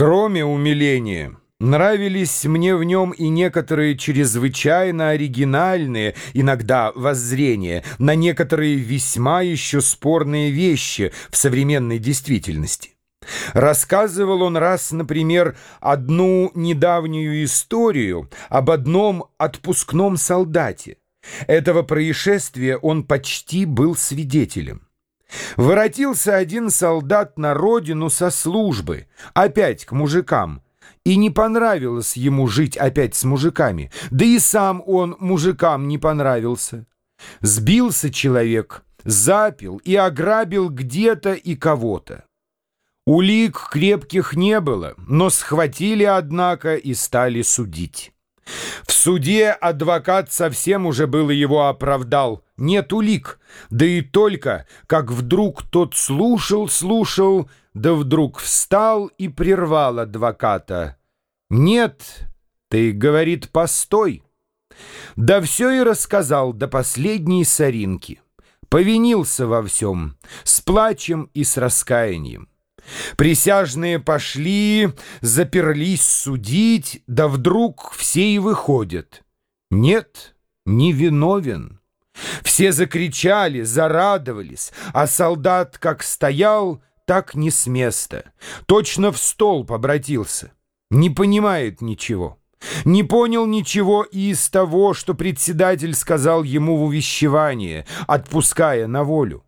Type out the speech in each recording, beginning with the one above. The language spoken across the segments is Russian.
Кроме умиления, нравились мне в нем и некоторые чрезвычайно оригинальные, иногда воззрения, на некоторые весьма еще спорные вещи в современной действительности. Рассказывал он раз, например, одну недавнюю историю об одном отпускном солдате. Этого происшествия он почти был свидетелем. Воротился один солдат на родину со службы, опять к мужикам, и не понравилось ему жить опять с мужиками, да и сам он мужикам не понравился. Сбился человек, запил и ограбил где-то и кого-то. Улик крепких не было, но схватили, однако, и стали судить. В суде адвокат совсем уже было его оправдал. Нет улик. Да и только, как вдруг тот слушал, слушал, да вдруг встал и прервал адвоката. «Нет, ты, — говорит, — постой». Да все и рассказал до последней соринки. Повинился во всем, с плачем и с раскаянием. Присяжные пошли, заперлись судить, да вдруг все и выходят. Нет, не виновен. Все закричали, зарадовались, а солдат как стоял, так не с места. Точно в стол побратился. Не понимает ничего. Не понял ничего и из того, что председатель сказал ему в увещевание, отпуская на волю.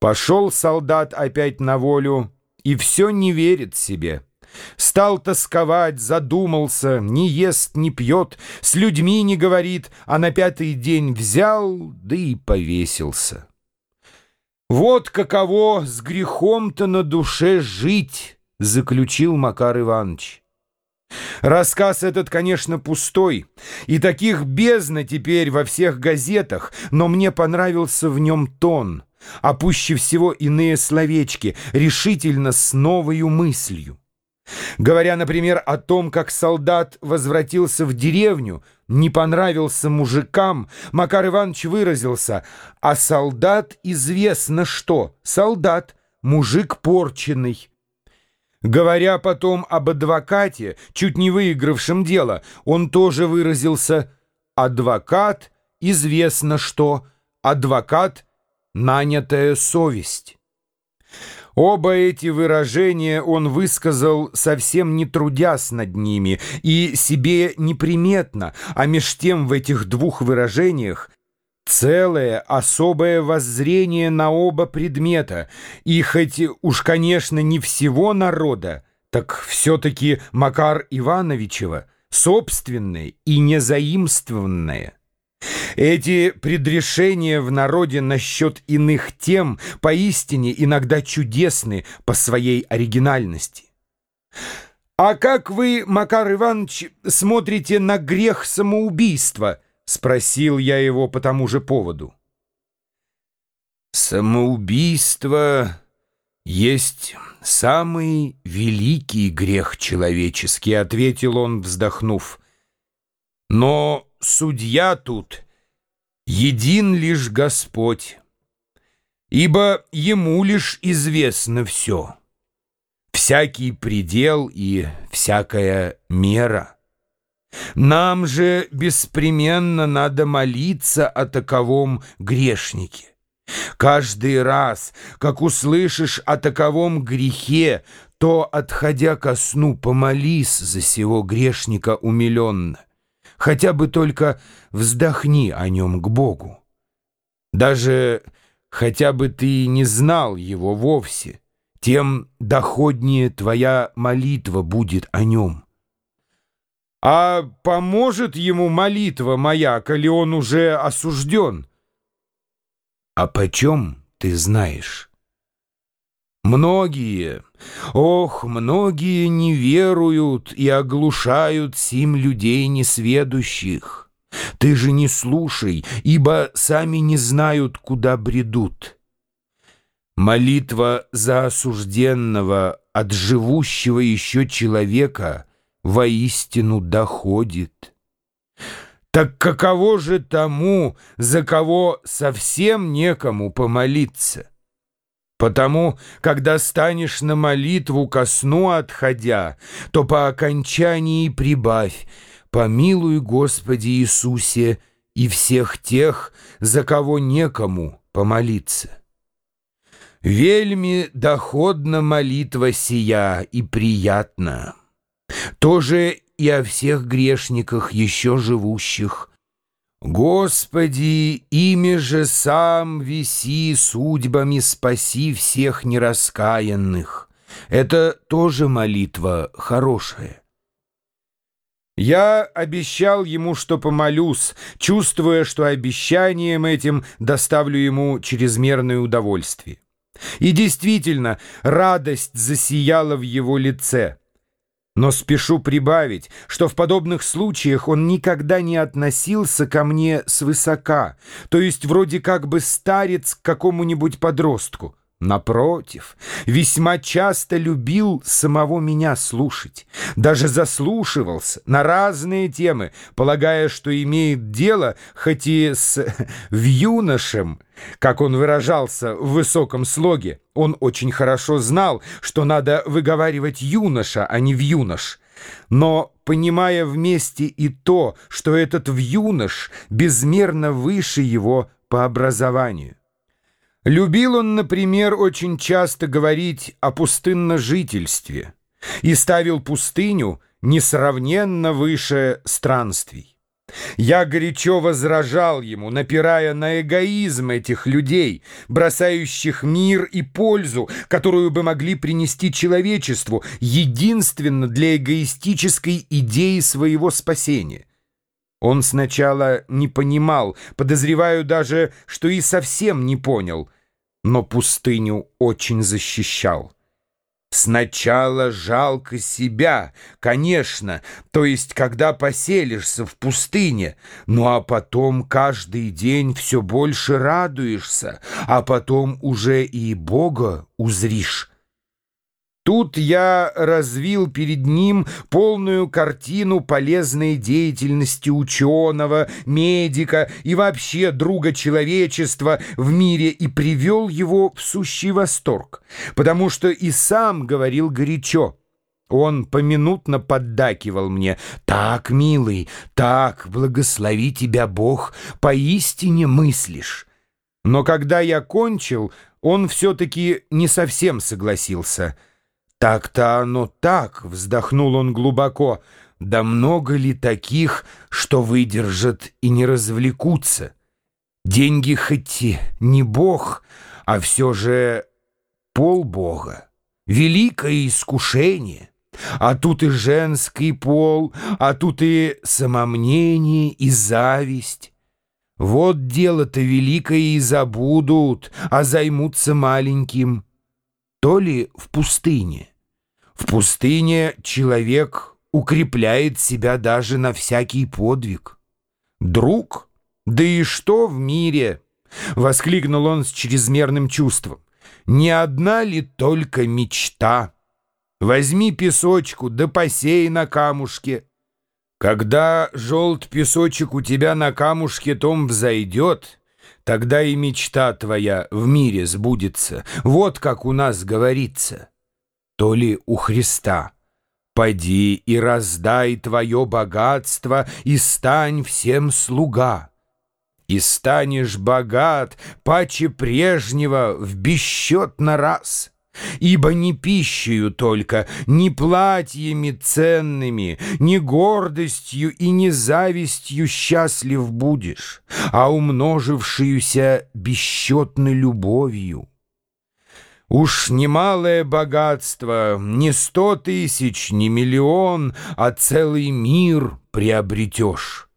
Пошел солдат опять на волю, и все не верит себе. Стал тосковать, задумался, не ест, не пьет, с людьми не говорит, а на пятый день взял, да и повесился. Вот каково с грехом-то на душе жить, заключил Макар Иванович. Рассказ этот, конечно, пустой, и таких бездна теперь во всех газетах, но мне понравился в нем тон — а пуще всего иные словечки, решительно с новою мыслью. Говоря, например, о том, как солдат возвратился в деревню, не понравился мужикам, Макар Иванович выразился, а солдат известно что, солдат, мужик порченный. Говоря потом об адвокате, чуть не выигравшем дело, он тоже выразился «адвокат известно что, адвокат – нанятая совесть. Оба эти выражения он высказал, совсем не трудясь над ними, и себе неприметно, а меж тем в этих двух выражениях целое особое воззрение на оба предмета, и хоть уж, конечно, не всего народа, так все-таки Макар Ивановичева собственное и незаимствованное. Эти предрешения в народе насчет иных тем поистине иногда чудесны по своей оригинальности. «А как вы, Макар Иванович, смотрите на грех самоубийства?» — спросил я его по тому же поводу. «Самоубийство есть самый великий грех человеческий», — ответил он, вздохнув. «Но судья тут един лишь Господь, ибо ему лишь известно все, всякий предел и всякая мера. Нам же беспременно надо молиться о таковом грешнике. Каждый раз, как услышишь о таковом грехе, то, отходя ко сну, помолись за сего грешника умиленно. Хотя бы только вздохни о нем к Богу. Даже хотя бы ты не знал его вовсе, тем доходнее твоя молитва будет о нем. А поможет ему молитва моя, коли он уже осужден? А почем ты знаешь? Многие, ох, многие не веруют и оглушают сим людей несведущих. Ты же не слушай, ибо сами не знают, куда бредут. Молитва за осужденного от живущего еще человека воистину доходит. Так каково же тому, за кого совсем некому помолиться? Потому, когда станешь на молитву ко сну отходя, то по окончании прибавь, помилуй, Господи Иисусе, и всех тех, за кого некому помолиться. Вельми доходна молитва сия и приятна. Тоже и о всех грешниках еще живущих, Господи, имя же сам виси судьбами спаси всех нераскаянных. Это тоже молитва хорошая. Я обещал ему, что помолюсь, чувствуя, что обещанием этим доставлю ему чрезмерное удовольствие. И действительно, радость засияла в его лице — но спешу прибавить, что в подобных случаях он никогда не относился ко мне свысока, то есть вроде как бы старец к какому-нибудь подростку. Напротив, весьма часто любил самого меня слушать, даже заслушивался на разные темы, полагая, что имеет дело хоть и с «вьюношем», как он выражался в высоком слоге. Он очень хорошо знал, что надо выговаривать «юноша», а не «вьюнош». Но, понимая вместе и то, что этот «вьюнош» безмерно выше его по образованию. Любил он, например, очень часто говорить о пустынножительстве и ставил пустыню несравненно выше странствий. Я горячо возражал ему, напирая на эгоизм этих людей, бросающих мир и пользу, которую бы могли принести человечеству, единственно для эгоистической идеи своего спасения. Он сначала не понимал, подозреваю даже, что и совсем не понял, но пустыню очень защищал. Сначала жалко себя, конечно, то есть когда поселишься в пустыне, ну а потом каждый день все больше радуешься, а потом уже и Бога узришь. Тут я развил перед ним полную картину полезной деятельности ученого, медика и вообще друга человечества в мире и привел его в сущий восторг, потому что и сам говорил горячо. Он поминутно поддакивал мне. «Так, милый, так, благослови тебя Бог, поистине мыслишь». Но когда я кончил, он все-таки не совсем согласился — «Так-то оно так», — вздохнул он глубоко, «да много ли таких, что выдержат и не развлекутся? Деньги хоть и не бог, а все же полбога, великое искушение». А тут и женский пол, а тут и самомнение, и зависть. Вот дело-то великое и забудут, а займутся маленьким. То ли в пустыне, в пустыне человек укрепляет себя даже на всякий подвиг. Друг? Да и что в мире? Воскликнул он с чрезмерным чувством. Не одна ли только мечта? Возьми песочку, да посей на камушке. Когда желт песочек у тебя на камушке том взойдет, тогда и мечта твоя в мире сбудется. Вот как у нас говорится то ли у Христа. Пойди и раздай твое богатство, и стань всем слуга. И станешь богат, паче прежнего, в бесчетно раз. Ибо не пищею только, не платьями ценными, не гордостью и не завистью счастлив будешь, а умножившуюся бесчетной любовью. Уж немалое богатство, не сто тысяч, не миллион, а целый мир приобретешь.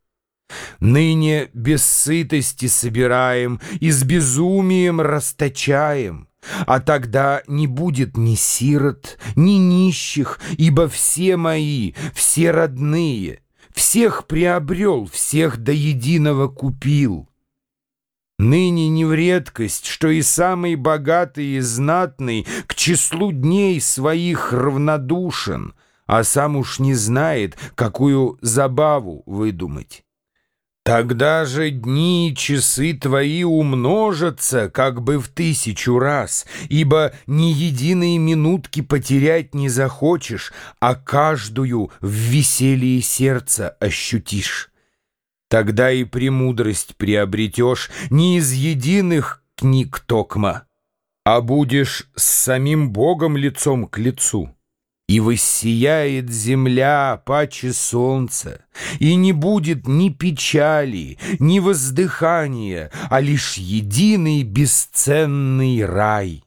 Ныне без сытости собираем и с безумием расточаем, а тогда не будет ни сирот, ни нищих, ибо все мои, все родные, всех приобрел, всех до единого купил». Ныне не в редкость, что и самый богатый и знатный к числу дней своих равнодушен, а сам уж не знает, какую забаву выдумать. Тогда же дни и часы твои умножатся как бы в тысячу раз, ибо ни единой минутки потерять не захочешь, а каждую в веселье сердца ощутишь. Тогда и премудрость приобретешь не из единых книг токма, а будешь с самим Богом лицом к лицу. И воссияет земля паче солнца, И не будет ни печали, ни воздыхания, А лишь единый бесценный рай.